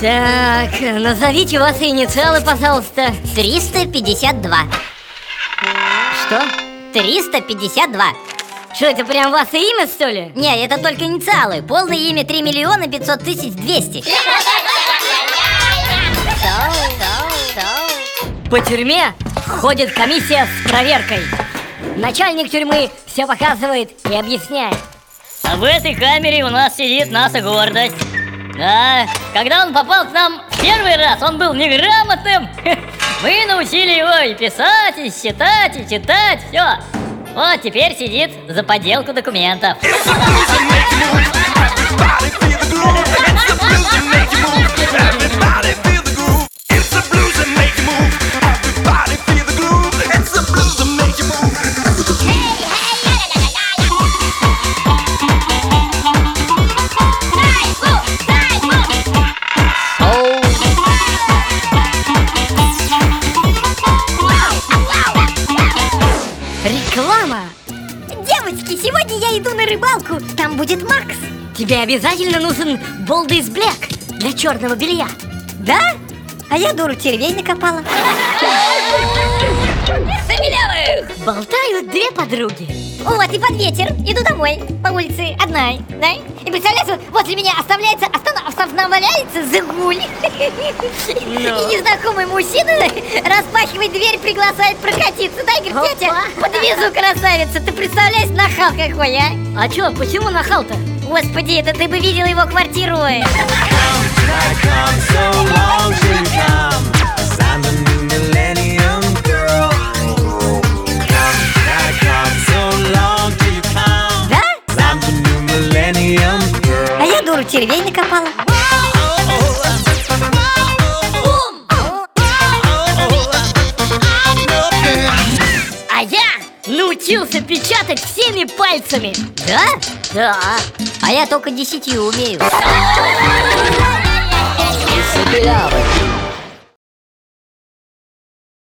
Так, назовите ваши инициалы, пожалуйста. 352 Что? 352 Что, это прям ваше имя, что ли? Не, это только инициалы. Полное имя 3 миллиона 500 тысяч 200 По тюрьме ходит комиссия с проверкой. Начальник тюрьмы все показывает и объясняет. А в этой камере у нас сидит наша гордость Да, когда он попал к нам первый раз, он был неграмотным. Мы научили его и писать, и считать, и читать, все Вот теперь сидит за подделку документов Реклама! Девочки, сегодня я иду на рыбалку. Там будет Макс. Тебе обязательно нужен Болдис Блэк для черного белья. Да? А я дуру червей накопала. Болтают две подруги Вот и под ветер Иду домой по улице одна да? И представляешь, вот возле меня оставляется останавливается Зыгуль. И незнакомый мужчина распахивает дверь, приглашает прокатиться. Да, и говорит, тетя, подвезу красавица. Ты представляешь, нахал какой, а? А чё, почему нахал-то? Господи, да ты бы видел его квартиру А я дуру червей накопала А я научился печатать всеми пальцами. Да? Да. А я только десятью умею